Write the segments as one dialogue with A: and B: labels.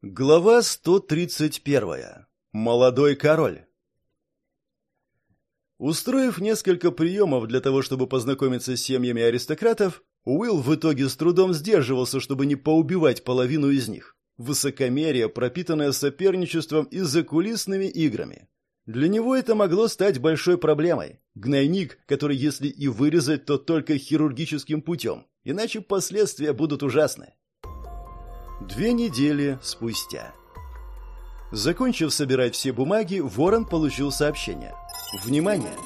A: Глава 131. Молодой король. Устроив несколько приемов для того, чтобы познакомиться с семьями аристократов, Уилл в итоге с трудом сдерживался, чтобы не поубивать половину из них. Высокомерие, пропитанное соперничеством и закулисными играми. Для него это могло стать большой проблемой. Гнойник, который если и вырезать, то только хирургическим путем, иначе последствия будут ужасны. Две недели спустя. Закончив собирать все бумаги, Ворон получил сообщение. Внимание!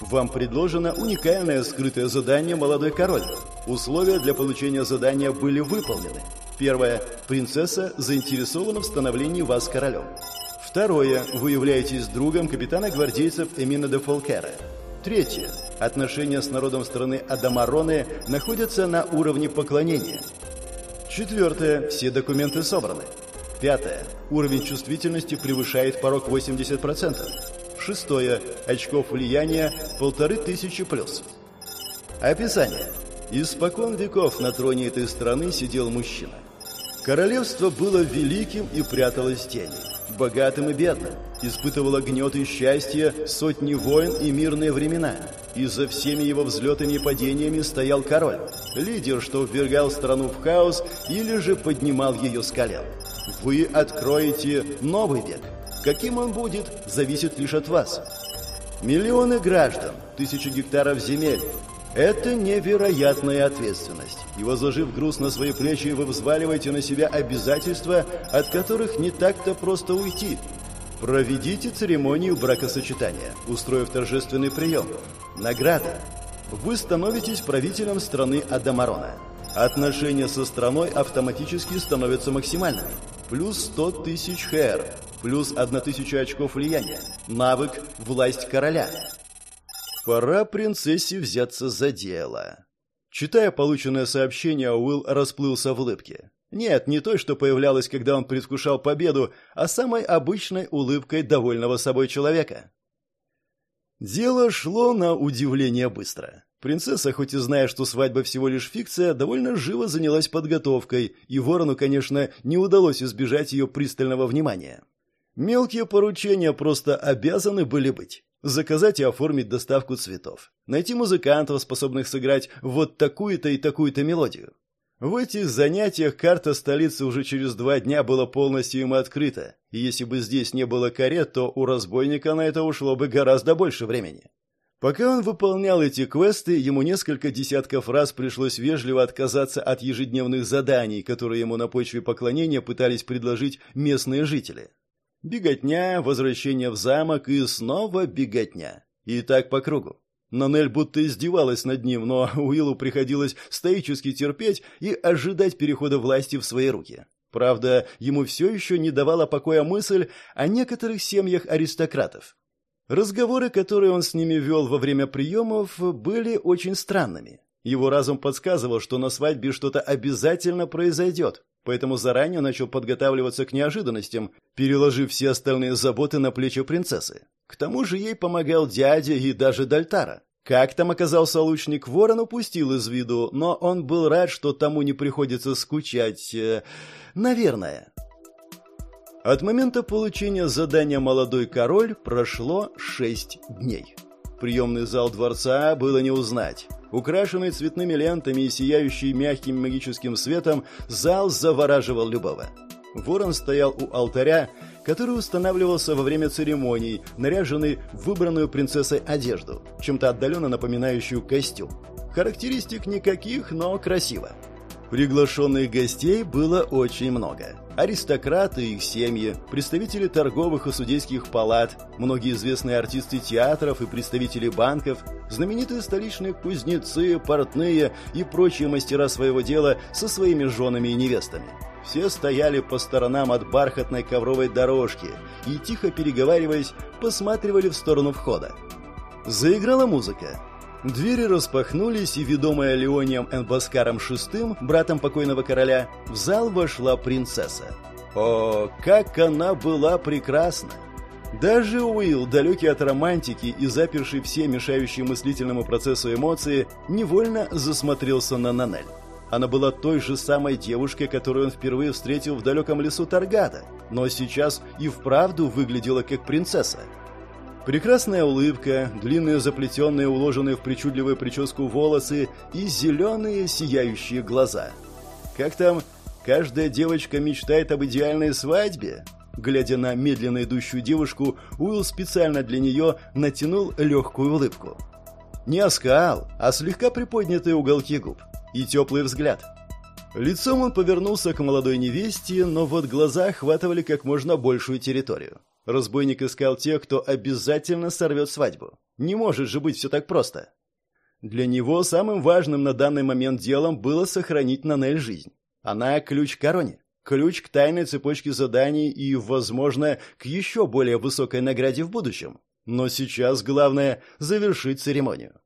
A: Вам предложено уникальное скрытое задание «Молодой король». Условия для получения задания были выполнены. Первое. Принцесса заинтересована в становлении вас королем. Второе. Вы являетесь другом капитана гвардейцев Эмина де Фолкера. Третье. Отношения с народом страны Адамароны находятся на уровне поклонения – Четвертое. Все документы собраны. Пятое. Уровень чувствительности превышает порог 80%. Шестое. Очков влияния полторы тысячи плюс. Описание. Испокон веков на троне этой страны сидел мужчина. Королевство было великим и пряталось в тени, богатым и бедным, испытывало гнет и счастье, сотни войн и мирные времена – и за всеми его взлетами и падениями стоял король, лидер, что ввергал страну в хаос или же поднимал ее с колен. Вы откроете новый век. Каким он будет, зависит лишь от вас. Миллионы граждан, тысячи гектаров земель. Это невероятная ответственность. И возложив груз на свои плечи, вы взваливаете на себя обязательства, от которых не так-то просто уйти. Проведите церемонию бракосочетания, устроив торжественный прием. Награда. Вы становитесь правителем страны Адамарона. Отношения со страной автоматически становятся максимальными. Плюс 100 тысяч хэр, плюс 1 тысяча очков влияния. Навык «Власть короля». Пора принцессе взяться за дело. Читая полученное сообщение, Уилл расплылся в улыбке. Нет, не той, что появлялась, когда он предвкушал победу, а самой обычной улыбкой довольного собой человека. Дело шло на удивление быстро. Принцесса, хоть и зная, что свадьба всего лишь фикция, довольно живо занялась подготовкой, и Ворону, конечно, не удалось избежать ее пристального внимания. Мелкие поручения просто обязаны были быть. Заказать и оформить доставку цветов. Найти музыкантов, способных сыграть вот такую-то и такую-то мелодию. В этих занятиях карта столицы уже через два дня была полностью им открыта, и если бы здесь не было карет, то у разбойника на это ушло бы гораздо больше времени. Пока он выполнял эти квесты, ему несколько десятков раз пришлось вежливо отказаться от ежедневных заданий, которые ему на почве поклонения пытались предложить местные жители. Беготня, возвращение в замок и снова беготня. И так по кругу. Нанель будто издевалась над ним, но Уиллу приходилось стоически терпеть и ожидать перехода власти в свои руки. Правда, ему все еще не давала покоя мысль о некоторых семьях аристократов. Разговоры, которые он с ними вел во время приемов, были очень странными. Его разум подсказывал, что на свадьбе что-то обязательно произойдет, поэтому заранее начал подготавливаться к неожиданностям, переложив все остальные заботы на плечи принцессы. К тому же ей помогал дядя и даже Дальтара. Как там оказался лучник, ворон упустил из виду, но он был рад, что тому не приходится скучать. Э, наверное. От момента получения задания «Молодой король» прошло шесть дней. Приемный зал дворца было не узнать. Украшенный цветными лентами и сияющий мягким магическим светом, зал завораживал любого. Ворон стоял у алтаря который устанавливался во время церемоний, наряженный в выбранную принцессой одежду, чем-то отдаленно напоминающую костюм. Характеристик никаких, но красиво. Приглашенных гостей было очень много. Аристократы и их семьи, представители торговых и судейских палат, многие известные артисты театров и представители банков, знаменитые столичные кузнецы, портные и прочие мастера своего дела со своими женами и невестами. Все стояли по сторонам от бархатной ковровой дорожки и, тихо переговариваясь, посматривали в сторону входа. Заиграла музыка. Двери распахнулись, и, ведомая Леонием Энбаскаром VI, братом покойного короля, в зал вошла принцесса. О, как она была прекрасна! Даже Уилл, далекий от романтики и заперший все мешающие мыслительному процессу эмоции, невольно засмотрелся на Нанель. Она была той же самой девушкой, которую он впервые встретил в далеком лесу Таргада, но сейчас и вправду выглядела как принцесса. Прекрасная улыбка, длинные заплетенные, уложенные в причудливую прическу волосы и зеленые сияющие глаза. Как там, каждая девочка мечтает об идеальной свадьбе? Глядя на медленно идущую девушку, Уилл специально для нее натянул легкую улыбку. Не оскал, а слегка приподнятые уголки губ и теплый взгляд. Лицом он повернулся к молодой невесте, но вот глаза охватывали как можно большую территорию. Разбойник искал тех, кто обязательно сорвет свадьбу. Не может же быть все так просто. Для него самым важным на данный момент делом было сохранить Нанель жизнь. Она ключ к короне, ключ к тайной цепочке заданий и, возможно, к еще более высокой награде в будущем. Но сейчас главное – завершить церемонию.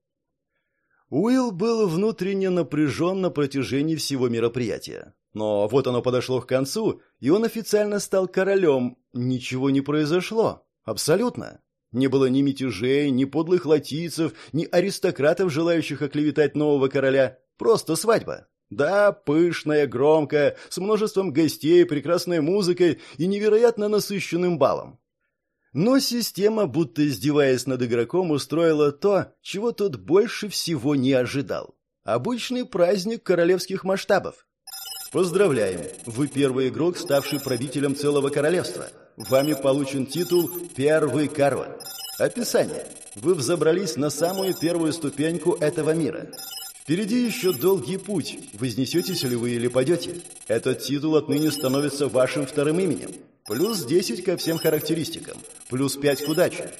A: Уилл был внутренне напряжен на протяжении всего мероприятия. Но вот оно подошло к концу, и он официально стал королем. Ничего не произошло. Абсолютно. Не было ни мятежей, ни подлых латийцев, ни аристократов, желающих оклеветать нового короля. Просто свадьба. Да, пышная, громкая, с множеством гостей, прекрасной музыкой и невероятно насыщенным балом. Но система, будто издеваясь над игроком, устроила то, чего тот больше всего не ожидал. Обычный праздник королевских масштабов. Поздравляем! Вы первый игрок, ставший правителем целого королевства. Вами получен титул «Первый король». Описание. Вы взобрались на самую первую ступеньку этого мира. Впереди еще долгий путь. Вознесетесь ли вы или падете? Этот титул отныне становится вашим вторым именем. Плюс 10 ко всем характеристикам. Плюс 5 к удаче.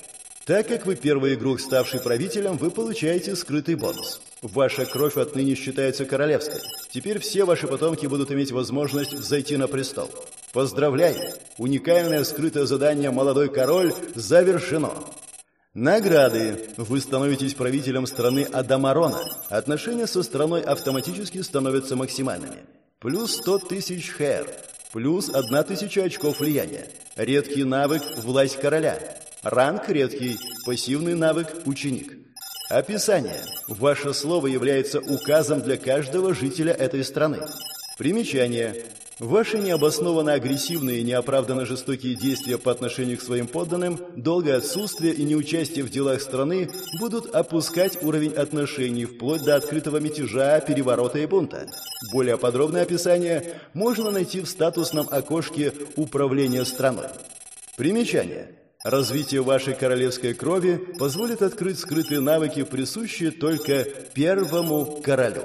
A: Так как вы первый игрок, ставший правителем, вы получаете скрытый бонус. Ваша кровь отныне считается королевской. Теперь все ваши потомки будут иметь возможность взойти на престол. Поздравляю! Уникальное скрытое задание «Молодой король» завершено. Награды. Вы становитесь правителем страны Адамарона. Отношения со страной автоматически становятся максимальными. Плюс 100 тысяч хэр плюс 1000 очков влияния. Редкий навык «Власть короля». Ранг редкий, пассивный навык «Ученик». Описание. Ваше слово является указом для каждого жителя этой страны. Примечание. Ваши необоснованно агрессивные и неоправданно жестокие действия по отношению к своим подданным, долгое отсутствие и неучастие в делах страны будут опускать уровень отношений вплоть до открытого мятежа, переворота и бунта. Более подробное описание можно найти в статусном окошке «Управление страной». Примечание. Развитие вашей королевской крови позволит открыть скрытые навыки, присущие только первому королю.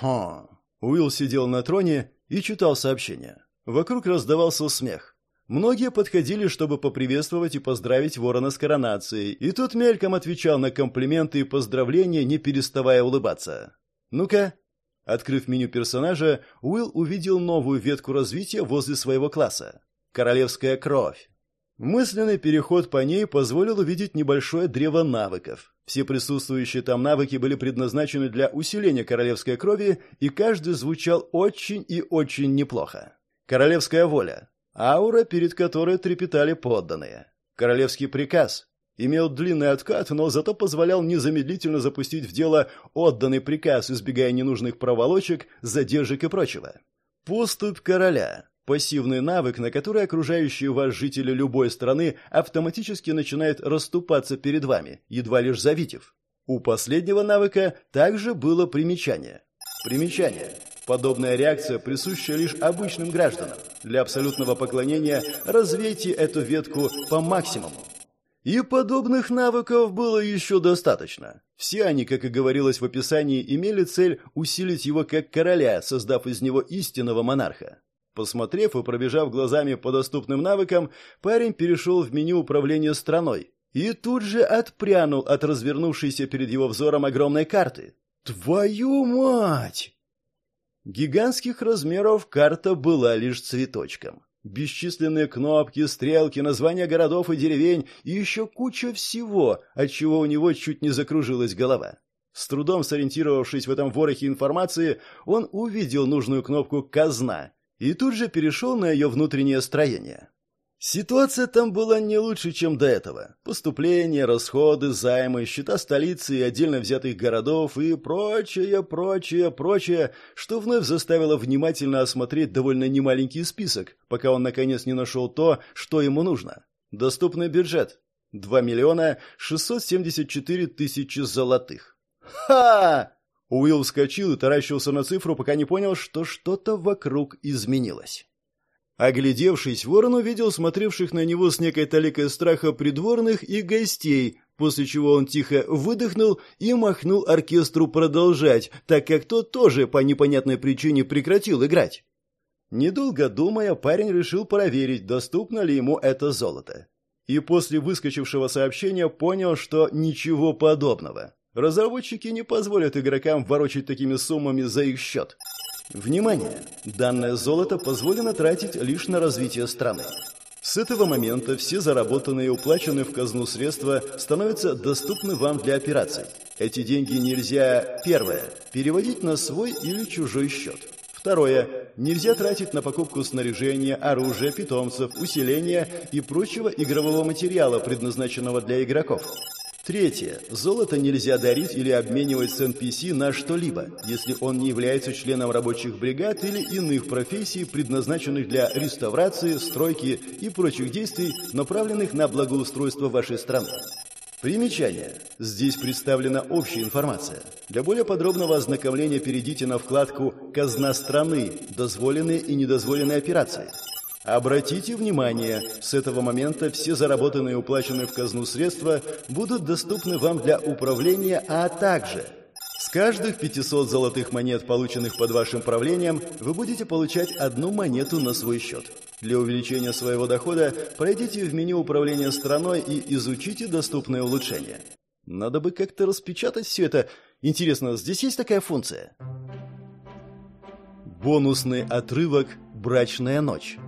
A: Хм. Уилл сидел на троне и читал сообщения. Вокруг раздавался смех. Многие подходили, чтобы поприветствовать и поздравить ворона с коронацией, и тот мельком отвечал на комплименты и поздравления, не переставая улыбаться. «Ну-ка». Открыв меню персонажа, Уилл увидел новую ветку развития возле своего класса. «Королевская кровь». Мысленный переход по ней позволил увидеть небольшое древо навыков. Все присутствующие там навыки были предназначены для усиления королевской крови, и каждый звучал очень и очень неплохо. Королевская воля. Аура, перед которой трепетали подданные. Королевский приказ. Имел длинный откат, но зато позволял незамедлительно запустить в дело отданный приказ, избегая ненужных проволочек, задержек и прочего. Поступь короля. Пассивный навык, на который окружающие вас жители любой страны автоматически начинают расступаться перед вами, едва лишь завидев. У последнего навыка также было примечание. Примечание. Подобная реакция присуща лишь обычным гражданам. Для абсолютного поклонения развейте эту ветку по максимуму. И подобных навыков было еще достаточно. Все они, как и говорилось в описании, имели цель усилить его как короля, создав из него истинного монарха. Посмотрев и пробежав глазами по доступным навыкам, парень перешел в меню управления страной и тут же отпрянул от развернувшейся перед его взором огромной карты. «Твою мать!» Гигантских размеров карта была лишь цветочком. Бесчисленные кнопки, стрелки, названия городов и деревень и еще куча всего, от чего у него чуть не закружилась голова. С трудом сориентировавшись в этом ворохе информации, он увидел нужную кнопку «Казна» и тут же перешел на ее внутреннее строение. Ситуация там была не лучше, чем до этого. Поступления, расходы, займы, счета столицы и отдельно взятых городов и прочее, прочее, прочее, что вновь заставило внимательно осмотреть довольно немаленький список, пока он наконец не нашел то, что ему нужно. Доступный бюджет. 2 миллиона 674 тысячи золотых. Ха! Уилл вскочил и таращился на цифру, пока не понял, что что-то вокруг изменилось. Оглядевшись, ворон увидел смотревших на него с некой толикой страха придворных и гостей, после чего он тихо выдохнул и махнул оркестру продолжать, так как тот тоже по непонятной причине прекратил играть. Недолго думая, парень решил проверить, доступно ли ему это золото. И после выскочившего сообщения понял, что ничего подобного. Разработчики не позволят игрокам ворочать такими суммами за их счет. Внимание! Данное золото позволено тратить лишь на развитие страны. С этого момента все заработанные и уплаченные в казну средства становятся доступны вам для операций. Эти деньги нельзя, первое, переводить на свой или чужой счет. Второе, нельзя тратить на покупку снаряжения, оружия, питомцев, усиления и прочего игрового материала, предназначенного для игроков. Третье. Золото нельзя дарить или обменивать с NPC на что-либо, если он не является членом рабочих бригад или иных профессий, предназначенных для реставрации, стройки и прочих действий, направленных на благоустройство вашей страны. Примечание. Здесь представлена общая информация. Для более подробного ознакомления перейдите на вкладку «Казна страны. Дозволенные и недозволенные операции». Обратите внимание, с этого момента все заработанные и уплаченные в казну средства будут доступны вам для управления, а также с каждых 500 золотых монет, полученных под вашим правлением, вы будете получать одну монету на свой счет. Для увеличения своего дохода пройдите в меню управления страной и изучите доступные улучшения. Надо бы как-то распечатать все это. Интересно, здесь есть такая функция? Бонусный отрывок «Брачная ночь».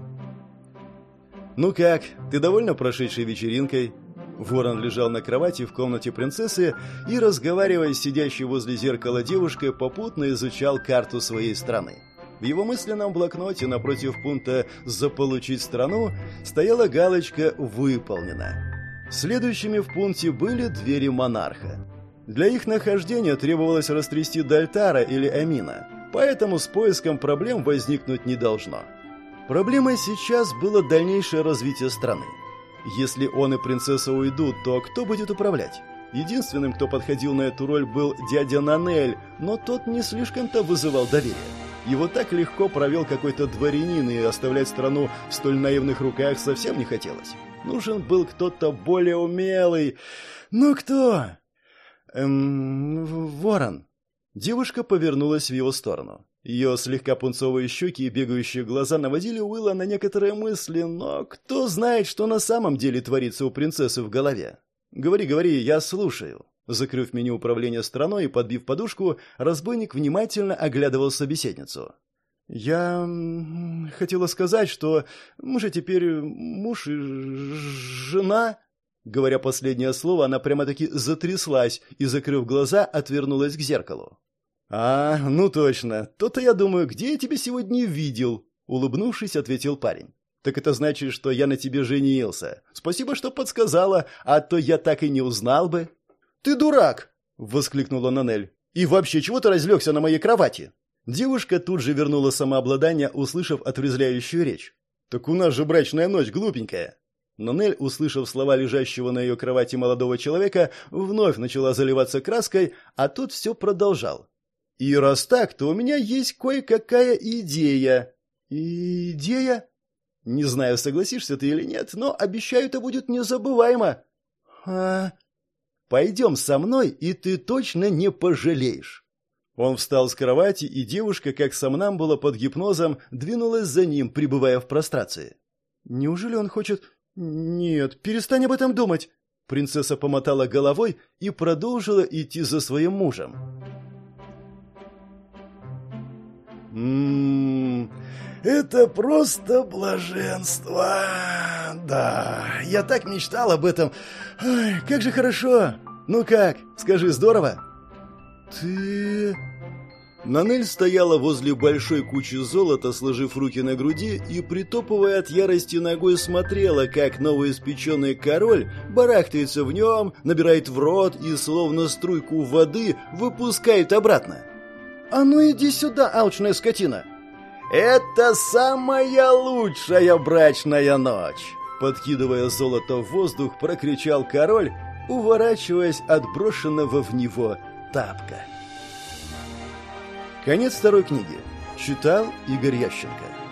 A: «Ну как, ты довольна прошедшей вечеринкой?» Ворон лежал на кровати в комнате принцессы и, разговаривая с сидящей возле зеркала девушкой, попутно изучал карту своей страны. В его мысленном блокноте напротив пункта «Заполучить страну» стояла галочка «Выполнено». Следующими в пункте были двери монарха. Для их нахождения требовалось растрясти Дальтара или Амина, поэтому с поиском проблем возникнуть не должно. Проблемой сейчас было дальнейшее развитие страны. Если он и принцесса уйдут, то кто будет управлять? Единственным, кто подходил на эту роль, был дядя Нанель, но тот не слишком-то вызывал доверия. Его так легко провел какой-то дворянин, и оставлять страну в столь наивных руках совсем не хотелось. Нужен был кто-то более умелый. Ну кто? Эм, Ворон. Девушка повернулась в его сторону. Ее слегка пунцовые щеки и бегающие глаза наводили Уилла на некоторые мысли, но кто знает, что на самом деле творится у принцессы в голове. «Говори, говори, я слушаю». Закрыв меню управления страной и подбив подушку, разбойник внимательно оглядывал собеседницу. «Я хотела сказать, что мы же теперь муж и жена...» Говоря последнее слово, она прямо-таки затряслась и, закрыв глаза, отвернулась к зеркалу. «А, ну точно. То-то я думаю, где я тебя сегодня видел?» Улыбнувшись, ответил парень. «Так это значит, что я на тебе женился. Спасибо, что подсказала, а то я так и не узнал бы». «Ты дурак!» — воскликнула Нанель. «И вообще, чего ты разлегся на моей кровати?» Девушка тут же вернула самообладание, услышав отрезвляющую речь. «Так у нас же брачная ночь, глупенькая!» Нанель, услышав слова лежащего на ее кровати молодого человека, вновь начала заливаться краской, а тот все продолжал. И раз так, то у меня есть кое-какая идея. Идея? Не знаю, согласишься ты или нет, но обещаю, это будет незабываемо. А... Пойдем со мной, и ты точно не пожалеешь. Он встал с кровати, и девушка, как сомнамбула под гипнозом, двинулась за ним, пребывая в прострации. Неужели он хочет... Нет, перестань об этом думать. Принцесса помотала головой и продолжила идти за своим мужем.
B: Ммм, это просто блаженство. Да, я так мечтал об этом. Ой, как же хорошо. Ну как, скажи, здорово?
A: Ты... Нанель стояла возле большой кучи золота, сложив руки на груди и, притопывая от ярости ногой, смотрела, как новоиспеченный король барахтается в нем, набирает в рот и, словно струйку воды, выпускает обратно.
B: «А ну иди сюда, алчная скотина!» «Это самая лучшая брачная ночь!» Подкидывая золото в воздух, прокричал король, уворачиваясь от брошенного в него тапка.
A: Конец второй книги. Читал Игорь Ященко.